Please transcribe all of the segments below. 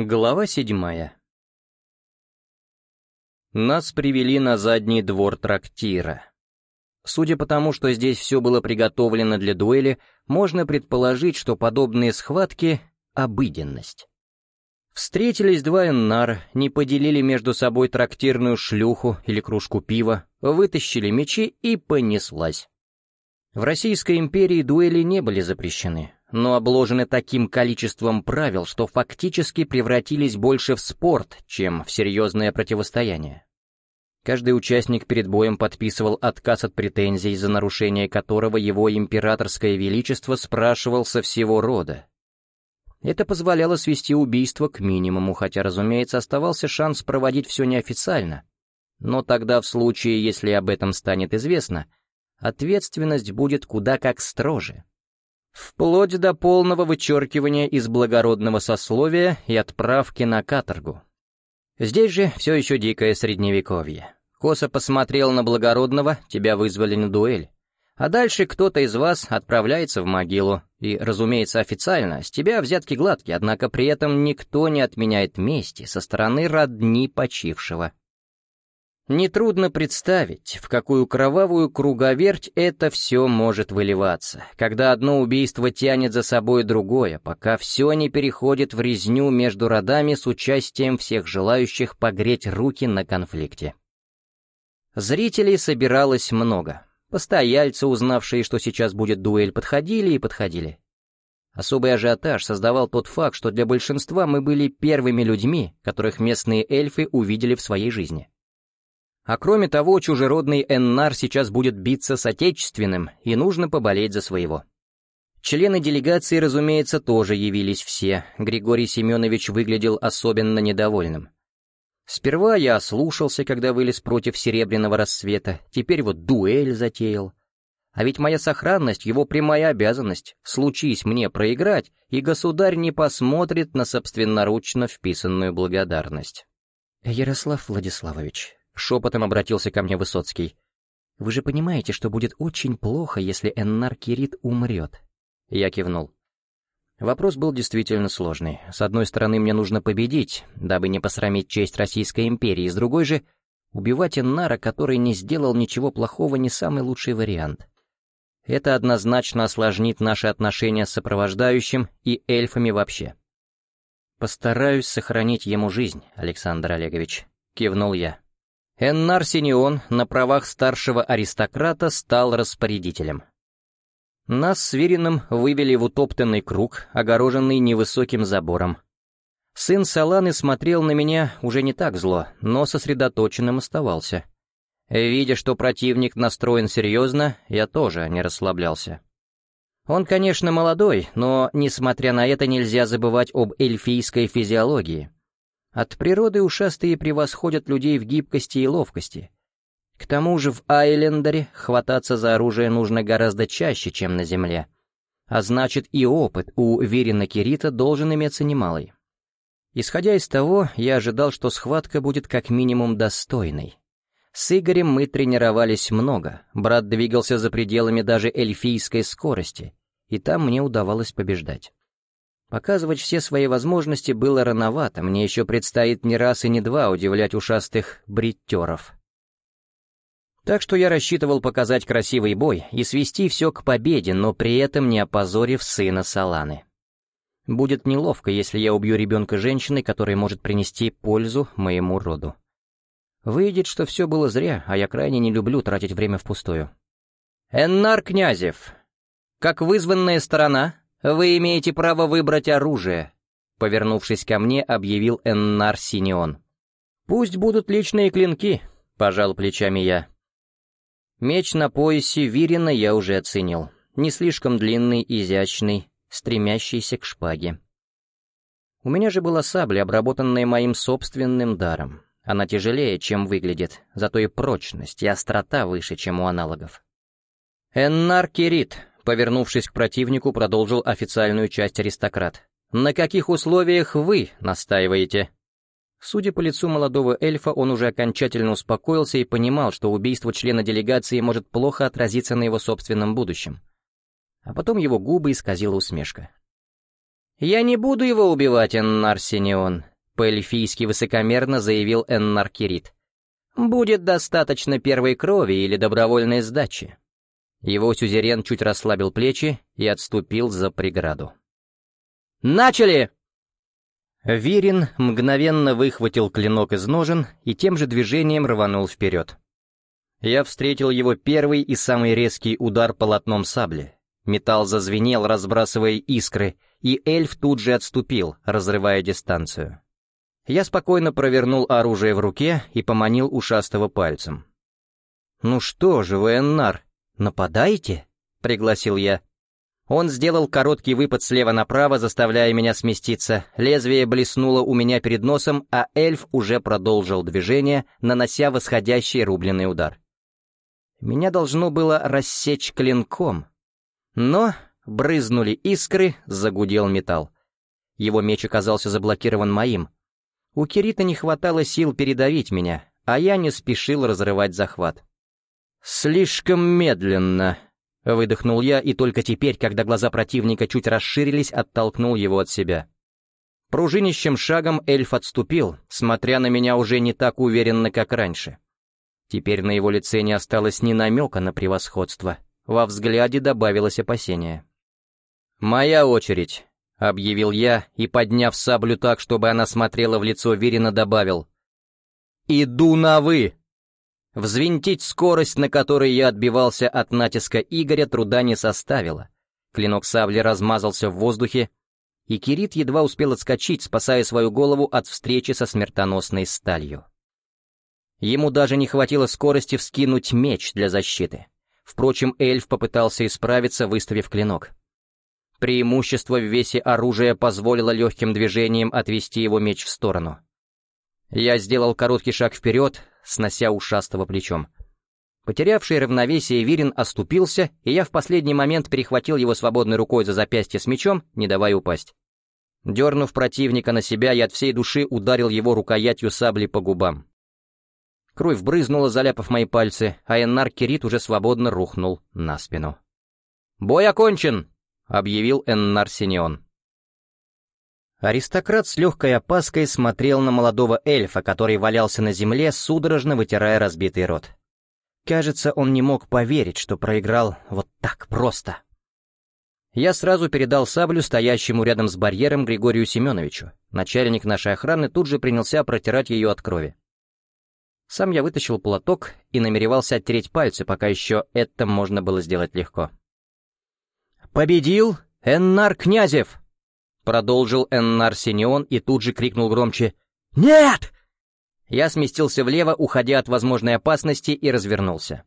Глава седьмая Нас привели на задний двор трактира. Судя по тому, что здесь все было приготовлено для дуэли, можно предположить, что подобные схватки — обыденность. Встретились два эннар, не поделили между собой трактирную шлюху или кружку пива, вытащили мечи и понеслась. В Российской империи дуэли не были запрещены, но обложены таким количеством правил, что фактически превратились больше в спорт, чем в серьезное противостояние. Каждый участник перед боем подписывал отказ от претензий, за нарушение которого его императорское величество спрашивал со всего рода. Это позволяло свести убийство к минимуму, хотя, разумеется, оставался шанс проводить все неофициально. Но тогда, в случае, если об этом станет известно, ответственность будет куда как строже вплоть до полного вычеркивания из благородного сословия и отправки на каторгу. Здесь же все еще дикое средневековье. Косо посмотрел на благородного, тебя вызвали на дуэль. А дальше кто-то из вас отправляется в могилу. И, разумеется, официально, с тебя взятки гладкие, однако при этом никто не отменяет мести со стороны родни почившего. Нетрудно представить, в какую кровавую круговерть это все может выливаться, когда одно убийство тянет за собой другое, пока все не переходит в резню между родами с участием всех желающих погреть руки на конфликте. Зрителей собиралось много. Постояльцы, узнавшие, что сейчас будет дуэль, подходили и подходили. Особый ажиотаж создавал тот факт, что для большинства мы были первыми людьми, которых местные эльфы увидели в своей жизни. А кроме того, чужеродный Эннар сейчас будет биться с отечественным, и нужно поболеть за своего. Члены делегации, разумеется, тоже явились все. Григорий Семенович выглядел особенно недовольным. Сперва я ослушался, когда вылез против Серебряного рассвета, теперь вот дуэль затеял. А ведь моя сохранность — его прямая обязанность. Случись мне проиграть, и государь не посмотрит на собственноручно вписанную благодарность. «Ярослав Владиславович, Шепотом обратился ко мне Высоцкий. «Вы же понимаете, что будет очень плохо, если Эннар Кирит умрет?» Я кивнул. Вопрос был действительно сложный. С одной стороны, мне нужно победить, дабы не посрамить честь Российской империи, с другой же, убивать Эннара, который не сделал ничего плохого, не самый лучший вариант. Это однозначно осложнит наши отношения с сопровождающим и эльфами вообще. «Постараюсь сохранить ему жизнь, Александр Олегович», — кивнул я. Эннар Синеон на правах старшего аристократа стал распорядителем. Нас с Вирином вывели в утоптанный круг, огороженный невысоким забором. Сын Саланы смотрел на меня уже не так зло, но сосредоточенным оставался. Видя, что противник настроен серьезно, я тоже не расслаблялся. Он, конечно, молодой, но, несмотря на это, нельзя забывать об эльфийской физиологии. От природы ушастые превосходят людей в гибкости и ловкости. К тому же в Айлендере хвататься за оружие нужно гораздо чаще, чем на Земле. А значит и опыт у Верина Кирита должен иметься немалый. Исходя из того, я ожидал, что схватка будет как минимум достойной. С Игорем мы тренировались много, брат двигался за пределами даже эльфийской скорости, и там мне удавалось побеждать. Показывать все свои возможности было рановато, мне еще предстоит не раз и не два удивлять ушастых бриттеров. Так что я рассчитывал показать красивый бой и свести все к победе, но при этом не опозорив сына Саланы. Будет неловко, если я убью ребенка женщины, которая может принести пользу моему роду. Выйдет, что все было зря, а я крайне не люблю тратить время впустую. «Эннар Князев, как вызванная сторона, «Вы имеете право выбрать оружие», — повернувшись ко мне, объявил Эннар Синеон. «Пусть будут личные клинки», — пожал плечами я. Меч на поясе Вирина я уже оценил. Не слишком длинный, изящный, стремящийся к шпаге. У меня же была сабля, обработанная моим собственным даром. Она тяжелее, чем выглядит, зато и прочность, и острота выше, чем у аналогов. «Эннар Кирит», Повернувшись к противнику, продолжил официальную часть аристократ. «На каких условиях вы настаиваете?» Судя по лицу молодого эльфа, он уже окончательно успокоился и понимал, что убийство члена делегации может плохо отразиться на его собственном будущем. А потом его губы исказила усмешка. «Я не буду его убивать, Эннар Синеон», — по-эльфийски высокомерно заявил Эннар Кирит. «Будет достаточно первой крови или добровольной сдачи». Его сюзерен чуть расслабил плечи и отступил за преграду. «Начали!» Вирин мгновенно выхватил клинок из ножен и тем же движением рванул вперед. Я встретил его первый и самый резкий удар полотном сабли. Металл зазвенел, разбрасывая искры, и эльф тут же отступил, разрывая дистанцию. Я спокойно провернул оружие в руке и поманил ушастого пальцем. «Ну что же вы, Эннар, нападаете?» — пригласил я. Он сделал короткий выпад слева направо, заставляя меня сместиться. Лезвие блеснуло у меня перед носом, а эльф уже продолжил движение, нанося восходящий рубленый удар. Меня должно было рассечь клинком. Но брызнули искры, загудел металл. Его меч оказался заблокирован моим. У Кирита не хватало сил передавить меня, а я не спешил разрывать захват. «Слишком медленно», Выдохнул я, и только теперь, когда глаза противника чуть расширились, оттолкнул его от себя. Пружинищим шагом эльф отступил, смотря на меня уже не так уверенно, как раньше. Теперь на его лице не осталось ни намека на превосходство. Во взгляде добавилось опасение. «Моя очередь», — объявил я, и, подняв саблю так, чтобы она смотрела в лицо Вирина, добавил. «Иду на «вы». Взвинтить скорость, на которой я отбивался от натиска Игоря, труда не составило. Клинок сабли размазался в воздухе, и Кирит едва успел отскочить, спасая свою голову от встречи со смертоносной сталью. Ему даже не хватило скорости вскинуть меч для защиты. Впрочем, эльф попытался исправиться, выставив клинок. Преимущество в весе оружия позволило легким движением отвести его меч в сторону. Я сделал короткий шаг вперед, снося ушастого плечом. Потерявший равновесие Вирин оступился, и я в последний момент перехватил его свободной рукой за запястье с мечом, не давая упасть. Дернув противника на себя, я от всей души ударил его рукоятью сабли по губам. Кровь брызнула, заляпав мои пальцы, а Эннар Кирит уже свободно рухнул на спину. «Бой окончен!» — объявил Эннар Синеон. Аристократ с легкой опаской смотрел на молодого эльфа, который валялся на земле, судорожно вытирая разбитый рот. Кажется, он не мог поверить, что проиграл вот так просто. Я сразу передал саблю стоящему рядом с барьером Григорию Семеновичу. Начальник нашей охраны тут же принялся протирать ее от крови. Сам я вытащил платок и намеревался оттереть пальцы, пока еще это можно было сделать легко. «Победил Эннар Князев!» Продолжил Эннар Синеон и тут же крикнул громче «Нет!» Я сместился влево, уходя от возможной опасности, и развернулся.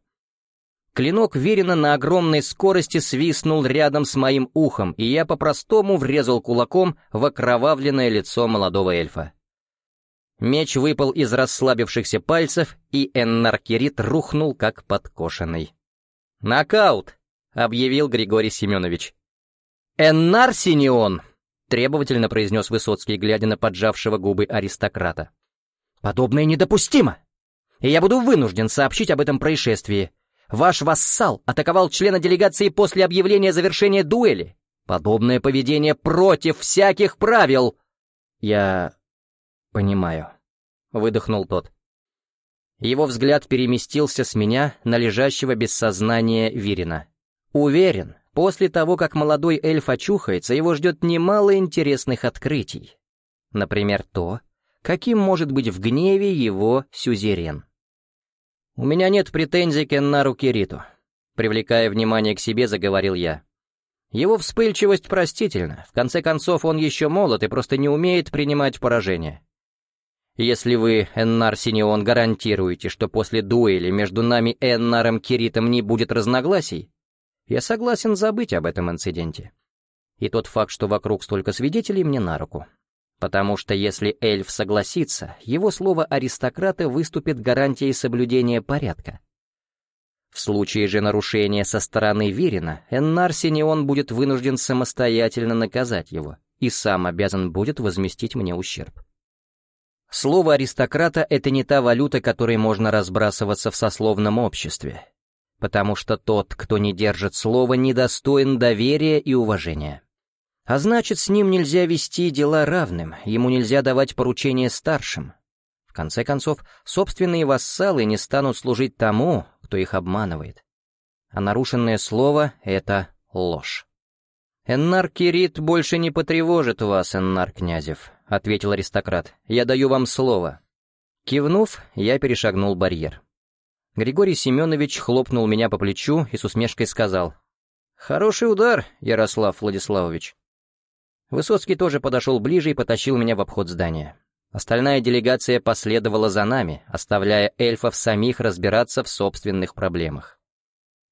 Клинок Верина на огромной скорости свистнул рядом с моим ухом, и я по-простому врезал кулаком в окровавленное лицо молодого эльфа. Меч выпал из расслабившихся пальцев, и Эннаркерит рухнул, как подкошенный. «Нокаут!» — объявил Григорий Семенович. «Эннар Синеон!» Требовательно произнес Высоцкий, глядя на поджавшего губы аристократа. «Подобное недопустимо! И я буду вынужден сообщить об этом происшествии. Ваш вассал атаковал члена делегации после объявления завершения дуэли. Подобное поведение против всяких правил!» «Я... понимаю», — выдохнул тот. Его взгляд переместился с меня на лежащего без сознания Вирина. «Уверен, После того, как молодой эльф очухается, его ждет немало интересных открытий. Например, то, каким может быть в гневе его сюзерен. «У меня нет претензий к Эннару Кириту», — привлекая внимание к себе, заговорил я. «Его вспыльчивость простительна, в конце концов он еще молод и просто не умеет принимать поражение. Если вы, Эннар Синеон, гарантируете, что после дуэли между нами Эннаром Киритом не будет разногласий, я согласен забыть об этом инциденте. И тот факт, что вокруг столько свидетелей, мне на руку. Потому что если эльф согласится, его слово аристократа выступит гарантией соблюдения порядка. В случае же нарушения со стороны Вирина, Эннар Синеон будет вынужден самостоятельно наказать его и сам обязан будет возместить мне ущерб. Слово аристократа — это не та валюта, которой можно разбрасываться в сословном обществе, потому что тот, кто не держит слова, недостоин доверия и уважения. А значит, с ним нельзя вести дела равным, ему нельзя давать поручения старшим. В конце концов, собственные вассалы не станут служить тому, кто их обманывает. А нарушенное слово — это ложь. «Эннар Кирит больше не потревожит вас, Эннар Князев», — ответил аристократ. «Я даю вам слово». Кивнув, я перешагнул барьер. Григорий Семенович хлопнул меня по плечу и с усмешкой сказал. «Хороший удар, Ярослав Владиславович». Высоцкий тоже подошел ближе и потащил меня в обход здания. Остальная делегация последовала за нами, оставляя эльфов самих разбираться в собственных проблемах.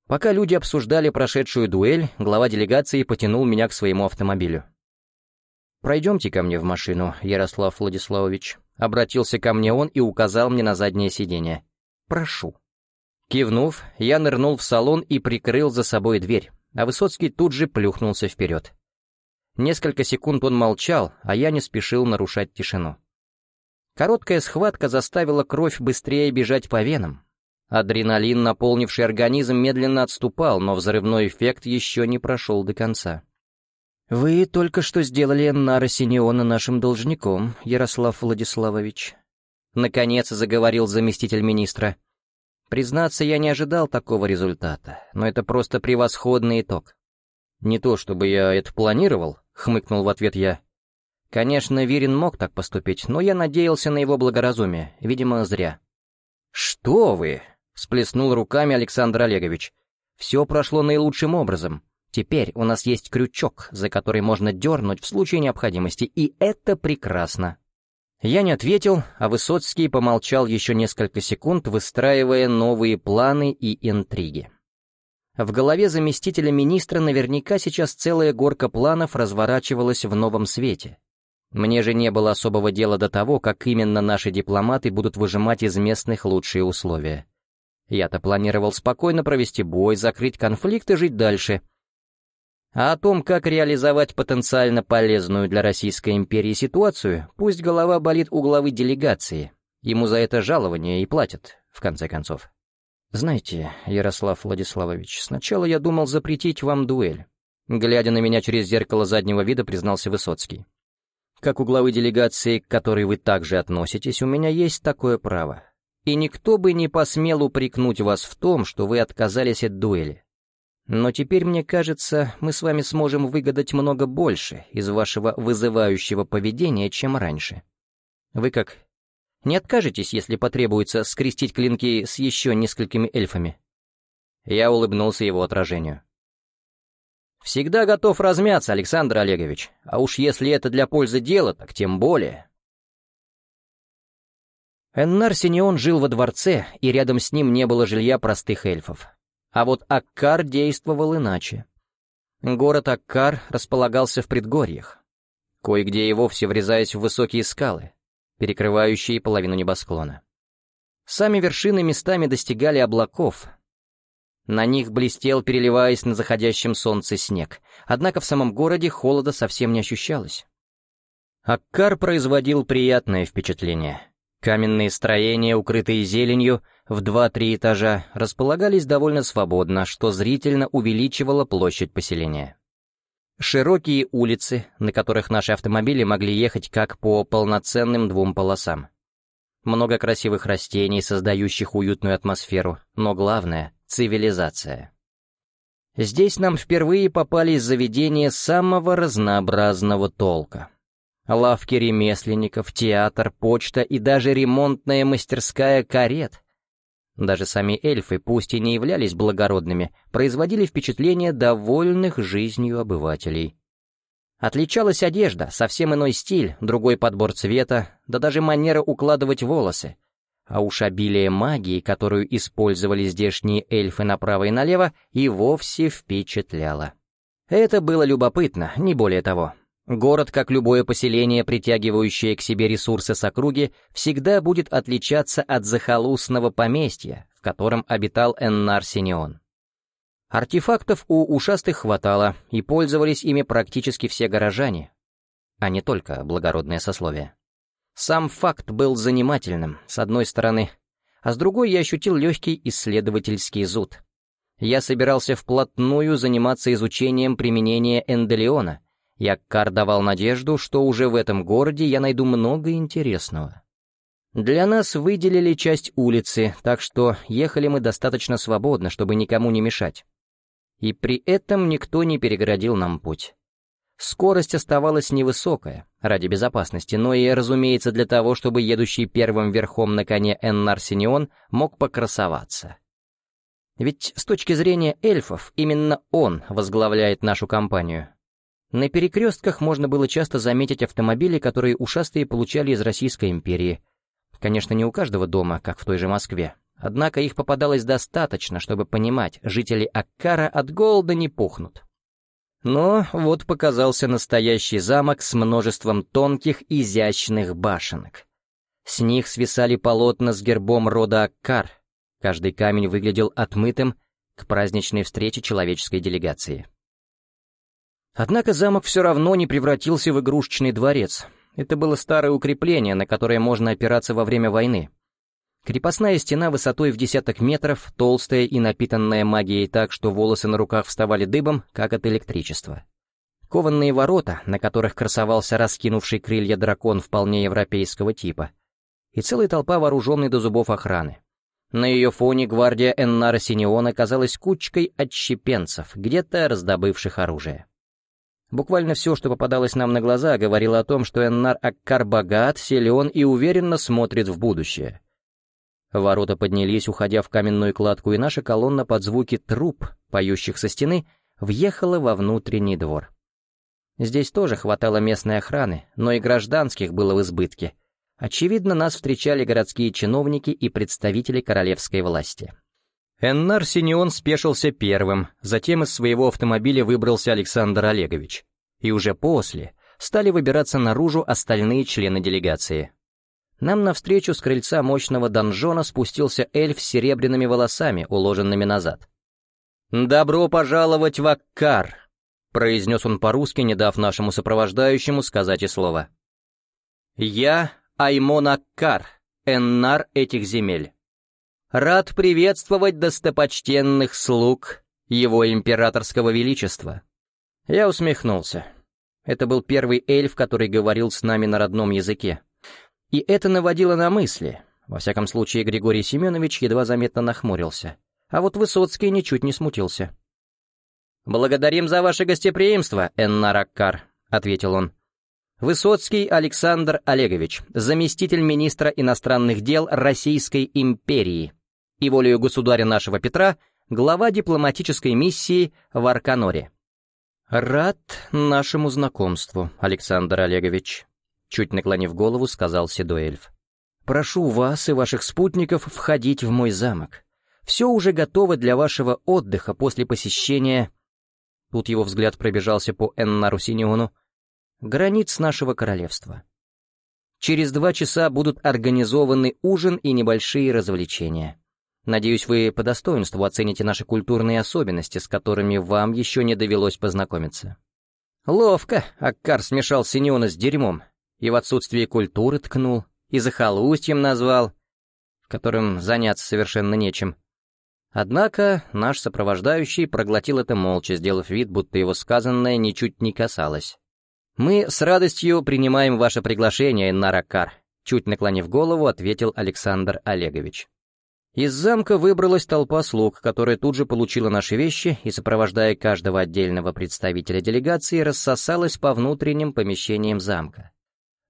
Пока люди обсуждали прошедшую дуэль, глава делегации потянул меня к своему автомобилю. «Пройдемте ко мне в машину, Ярослав Владиславович», — обратился ко мне он и указал мне на заднее сиденье. «Прошу». Кивнув, я нырнул в салон и прикрыл за собой дверь, а Высоцкий тут же плюхнулся вперед. Несколько секунд он молчал, а я не спешил нарушать тишину. Короткая схватка заставила кровь быстрее бежать по венам, Адреналин, наполнивший организм, медленно отступал, но взрывной эффект еще не прошел до конца. «Вы только что сделали Нара Синеона нашим должником, Ярослав Владиславович», — наконец заговорил заместитель министра. «Признаться, я не ожидал такого результата, но это просто превосходный итог». «Не то чтобы я это планировал», — хмыкнул в ответ я. «Конечно, Вирин мог так поступить, но я надеялся на его благоразумие, видимо, зря». «Что вы?» Всплеснул руками Александр Олегович. «Все прошло наилучшим образом. Теперь у нас есть крючок, за который можно дернуть в случае необходимости, и это прекрасно». Я не ответил, а Высоцкий помолчал еще несколько секунд, выстраивая новые планы и интриги. В голове заместителя министра наверняка сейчас целая горка планов разворачивалась в новом свете. Мне же не было особого дела до того, как именно наши дипломаты будут выжимать из местных лучшие условия. Я-то планировал спокойно провести бой, закрыть конфликт и жить дальше. А о том, как реализовать потенциально полезную для Российской империи ситуацию, пусть голова болит у главы делегации. Ему за это жалование и платят, в конце концов. Знаете, Ярослав Владиславович, сначала я думал запретить вам дуэль. Глядя на меня через зеркало заднего вида, признался Высоцкий. Как у главы делегации, к которой вы также относитесь, у меня есть такое право и никто бы не посмел упрекнуть вас в том, что вы отказались от дуэли. Но теперь, мне кажется, мы с вами сможем выгадать много больше из вашего вызывающего поведения, чем раньше. Вы как, не откажетесь, если потребуется скрестить клинки с еще несколькими эльфами?» Я улыбнулся его отражению. «Всегда готов размяться, Александр Олегович, а уж если это для пользы дела, так тем более». Эннар Синеон жил во дворце, и рядом с ним не было жилья простых эльфов. А вот Аккар действовал иначе. Город Аккар располагался в предгорьях, кое-где и вовсе врезаясь в высокие скалы, перекрывающие половину небосклона. Сами вершины местами достигали облаков. На них блестел, переливаясь на заходящем солнце снег, однако в самом городе холода совсем не ощущалось. Аккар производил приятное впечатление — Каменные строения, укрытые зеленью, в два-три этажа, располагались довольно свободно, что зрительно увеличивало площадь поселения. Широкие улицы, на которых наши автомобили могли ехать как по полноценным двум полосам. Много красивых растений, создающих уютную атмосферу, но главное — цивилизация. Здесь нам впервые попались заведения самого разнообразного толка. Лавки ремесленников, театр, почта и даже ремонтная мастерская карет. Даже сами эльфы, пусть и не являлись благородными, производили впечатление довольных жизнью обывателей. Отличалась одежда, совсем иной стиль, другой подбор цвета, да даже манера укладывать волосы. А уж обилие магии, которую использовали здешние эльфы направо и налево, и вовсе впечатляло. Это было любопытно, не более того. Город, как любое поселение, притягивающее к себе ресурсы с округи, всегда будет отличаться от захолустного поместья, в котором обитал Эннар Синеон. Артефактов у ушастых хватало, и пользовались ими практически все горожане, а не только благородное сословие. Сам факт был занимательным, с одной стороны, а с другой я ощутил легкий исследовательский зуд. Я собирался вплотную заниматься изучением применения Энделеона — и Аккар давал надежду, что уже в этом городе я найду много интересного. Для нас выделили часть улицы, так что ехали мы достаточно свободно, чтобы никому не мешать. И при этом никто не перегородил нам путь. Скорость оставалась невысокая, ради безопасности, но и, разумеется, для того, чтобы едущий первым верхом на коне Эннар Синеон мог покрасоваться. Ведь с точки зрения эльфов, именно он возглавляет нашу компанию. На перекрестках можно было часто заметить автомобили, которые ушастые получали из Российской империи. Конечно, не у каждого дома, как в той же Москве. Однако их попадалось достаточно, чтобы понимать, жители Аккара от голода не пухнут. Но вот показался настоящий замок с множеством тонких, изящных башенок. С них свисали полотна с гербом рода Аккар. Каждый камень выглядел отмытым к праздничной встрече человеческой делегации. Однако замок все равно не превратился в игрушечный дворец. Это было старое укрепление, на которое можно опираться во время войны. Крепостная стена высотой в десяток метров, толстая и напитанная магией так, что волосы на руках вставали дыбом, как от электричества. Кованные ворота, на которых красовался раскинувший крылья дракон вполне европейского типа. И целая толпа вооруженной до зубов охраны. На ее фоне гвардия Эннара Синеона казалась кучкой отщепенцев, где-то раздобывших оружие. Буквально все, что попадалось нам на глаза, говорило о том, что Эннар Аккар богат, силен и уверенно смотрит в будущее — Ворота поднялись, уходя в каменную кладку, и наша колонна под звуки труб, поющих со стены, въехала во внутренний двор. Здесь тоже хватало местной охраны, но и гражданских было в избытке. Очевидно, нас встречали городские чиновники и представители королевской власти. Эннар Синеон спешился первым, затем из своего автомобиля выбрался Александр Олегович. И уже после стали выбираться наружу остальные члены делегации. Нам навстречу с крыльца мощного донжона спустился эльф с серебряными волосами, уложенными назад. «Добро пожаловать в Аккар!» — произнес он по-русски, не дав нашему сопровождающему сказать и слова. «Я Аймон Аккар, эннар этих земель. Рад приветствовать достопочтенных слуг его императорского величества». Я усмехнулся. Это был первый эльф, который говорил с нами на родном языке. И это наводило на мысли. Во всяком случае, Григорий Семенович едва заметно нахмурился. А вот Высоцкий ничуть не смутился. «Благодарим за ваше гостеприимство, Эннараккар», — ответил он. Высоцкий Александр Олегович, заместитель министра иностранных дел Российской империи и волею государя нашего Петра, глава дипломатической миссии в Арканоре. «Рад нашему знакомству, Александр Олегович», Чуть наклонив голову, сказал седой эльф. «Прошу вас и ваших спутников входить в мой замок. Все уже готово для вашего отдыха после посещения...» Тут его взгляд пробежался по Эннару Синеону. «Границ нашего королевства. Через два часа будут организованы ужин и небольшие развлечения. Надеюсь, вы по достоинству оцените наши культурные особенности, с которыми вам еще не довелось познакомиться». Ловко Аккар смешал Синеона с дерьмом, и в отсутствие культуры ткнул, и захолустьем назвал, в котором заняться совершенно нечем. Однако наш сопровождающий проглотил это молча, сделав вид, будто его сказанное ничуть не касалось. «Мы с радостью принимаем ваше приглашение, Наракар», чуть наклонив голову, ответил Александр Олегович. Из замка выбралась толпа слуг, которая тут же получила наши вещи и, сопровождая каждого отдельного представителя делегации, рассосалась по внутренним помещениям замка.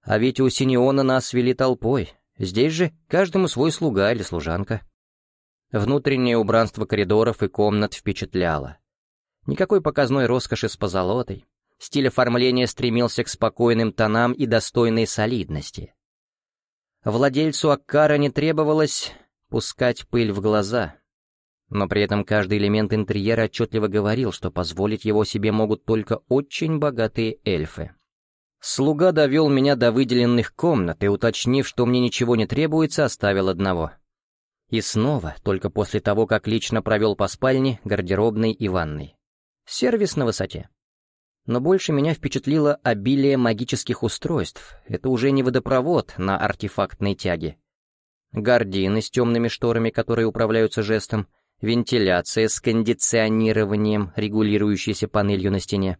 А ведь у Синеона нас вели толпой. Здесь же каждому свой слуга или служанка. Внутреннее убранство коридоров и комнат впечатляло. Никакой показной роскоши с позолотой. Стиль оформления стремился к спокойным тонам и достойной солидности. Владельцу Аккара не требовалось пускать пыль в глаза, но при этом каждый элемент интерьера отчетливо говорил, что позволить его себе могут только очень богатые эльфы. Слуга довел меня до выделенных комнат и, уточнив, что мне ничего не требуется, оставил одного. И снова, только после того, как лично провел по спальне, гардеробной и ванной. Сервис на высоте. Но больше меня впечатлило обилие магических устройств. Это уже не водопровод на артефактной тяге. Гардины с темными шторами, которые управляются жестом, вентиляция с кондиционированием, регулирующейся панелью на стене.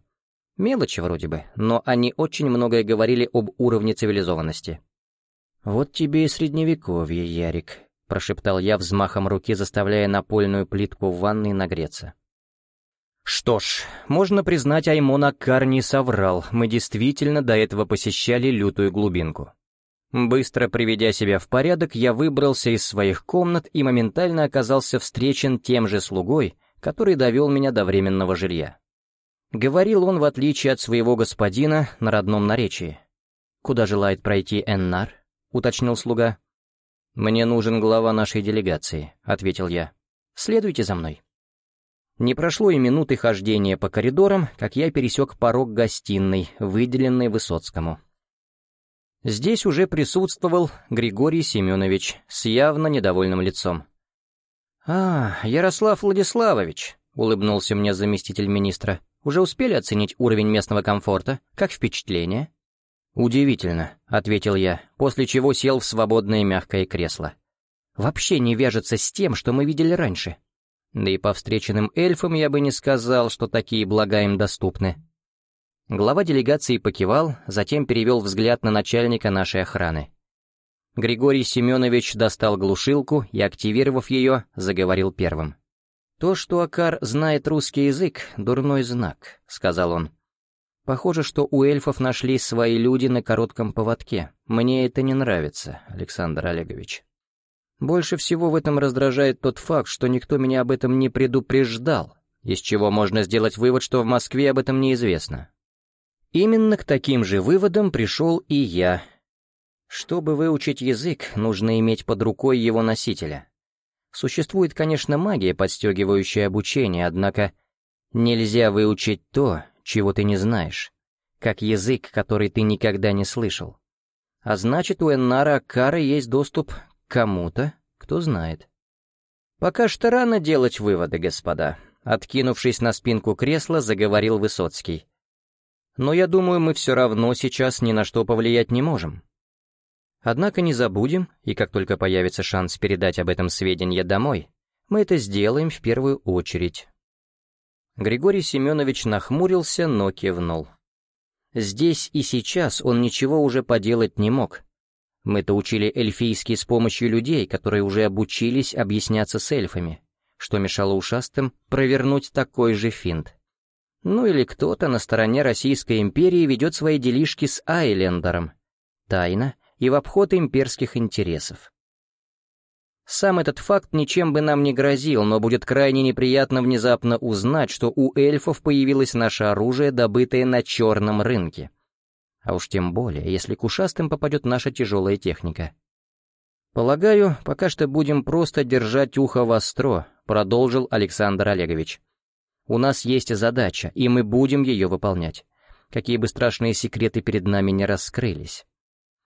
Мелочи вроде бы, но они очень многое говорили об уровне цивилизованности. «Вот тебе и средневековье, Ярик», — прошептал я взмахом руки, заставляя напольную плитку в ванной нагреться. Что ж, можно признать, Аймон Аккар не соврал, мы действительно до этого посещали лютую глубинку. Быстро приведя себя в порядок, я выбрался из своих комнат и моментально оказался встречен тем же слугой, который довел меня до временного жилья. Говорил он, в отличие от своего господина, на родном наречии. «Куда желает пройти Эннар?» — уточнил слуга. «Мне нужен глава нашей делегации», — ответил я. «Следуйте за мной». Не прошло и минуты хождения по коридорам, как я пересек порог гостиной, выделенной Высоцкому. Здесь уже присутствовал Григорий Семенович с явно недовольным лицом. «А, Ярослав Владиславович», — улыбнулся мне заместитель министра, уже успели оценить уровень местного комфорта? Как впечатление?» «Удивительно», — ответил я, после чего сел в свободное мягкое кресло. «Вообще не вяжется с тем, что мы видели раньше. Да и по встреченным эльфам я бы не сказал, что такие блага им доступны». Глава делегации покивал, затем перевел взгляд на начальника нашей охраны. Григорий Семенович достал глушилку и, активировав ее, заговорил первым. «То, что Акар знает русский язык, — дурной знак», — сказал он. «Похоже, что у эльфов нашлись свои люди на коротком поводке. Мне это не нравится, Александр Олегович. Больше всего в этом раздражает тот факт, что никто меня об этом не предупреждал, из чего можно сделать вывод, что в Москве об этом неизвестно. Именно к таким же выводам пришел и я. Чтобы выучить язык, нужно иметь под рукой его носителя. Существует, конечно, магия, подстегивающая обучение, однако нельзя выучить то, чего ты не знаешь, как язык, который ты никогда не слышал. А значит, у Эннара Аккара есть доступ к кому-то, кто знает. Пока что рано делать выводы, господа. Откинувшись на спинку кресла, заговорил Высоцкий. Но я думаю, мы все равно сейчас ни на что повлиять не можем. Однако не забудем, и как только появится шанс передать об этом сведения домой, мы это сделаем в первую очередь. Григорий Семенович нахмурился, но кивнул. Здесь и сейчас он ничего уже поделать не мог. Мы-то учили эльфийский с помощью людей, которые уже обучились объясняться с эльфами, что мешало ушастым провернуть такой же финт. Ну или кто-то на стороне Российской империи ведет свои делишки с Айлендером. Тайно и в обход имперских интересов. Сам этот факт ничем бы нам не грозил, но будет крайне неприятно внезапно узнать, что у эльфов появилось наше оружие, добытое на черном рынке. А уж тем более, если к ушастым попадет наша тяжелая техника. «Полагаю, пока что будем просто держать ухо востро», — продолжил Александр Олегович. «У нас есть задача, и мы будем ее выполнять, какие бы страшные секреты перед нами не раскрылись.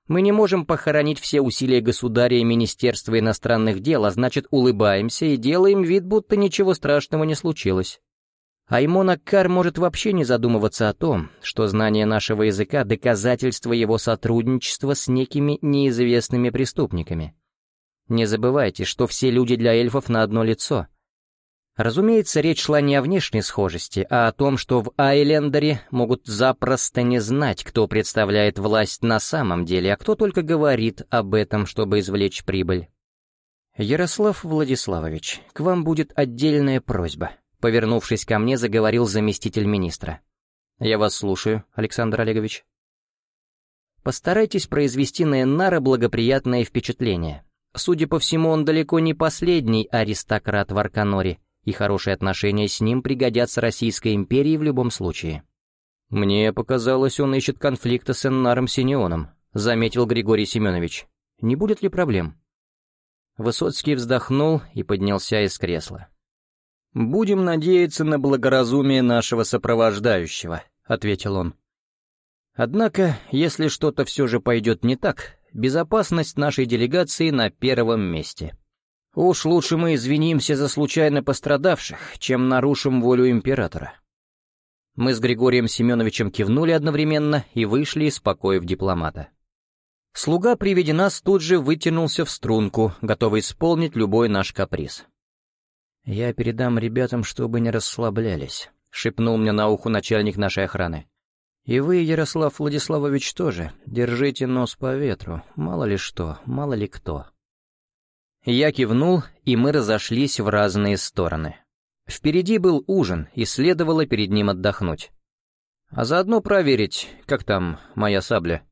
Мы не можем похоронить все усилия государя и Министерства иностранных дел, а значит, улыбаемся и делаем вид, будто ничего страшного не случилось. Аймон Аккар может вообще не задумываться о том, что знание нашего языка — доказательство его сотрудничества с некими неизвестными преступниками. Не забывайте, что все люди для эльфов на одно лицо — Разумеется, речь шла не о внешней схожести, а о том, что в Айлендере могут запросто не знать, кто представляет власть на самом деле, а кто только говорит об этом, чтобы извлечь прибыль. «Ярослав Владиславович, к вам будет отдельная просьба», — повернувшись ко мне, заговорил заместитель министра. «Я вас слушаю, Александр Олегович». Постарайтесь произвести на Эннара благоприятное впечатление. Судя по всему, он далеко не последний аристократ в Арканоре, и хорошие отношения с ним пригодятся Российской империи в любом случае. «Мне показалось, он ищет конфликта с Эннаром Синеоном», — заметил Григорий Семенович. «Не будет ли проблем?» Высоцкий вздохнул и поднялся из кресла. «Будем надеяться на благоразумие нашего сопровождающего», — ответил он. «Однако, если что-то все же пойдет не так, безопасность нашей делегации на первом месте». Уж лучше мы извинимся за случайно пострадавших, чем нарушим волю императора. Мы с Григорием Семеновичем кивнули одновременно и вышли из покоев дипломата. Слуга при виде нас тут же вытянулся в струнку, готовый исполнить любой наш каприз. «Я передам ребятам, чтобы не расслаблялись», — шепнул мне на ухо начальник нашей охраны. И вы, Ярослав Владиславович, тоже. Держите нос по ветру. Мало ли что, мало ли кто. Я кивнул, и мы разошлись в разные стороны. Впереди был ужин, и следовало перед ним отдохнуть. А заодно проверить, как там моя сабля.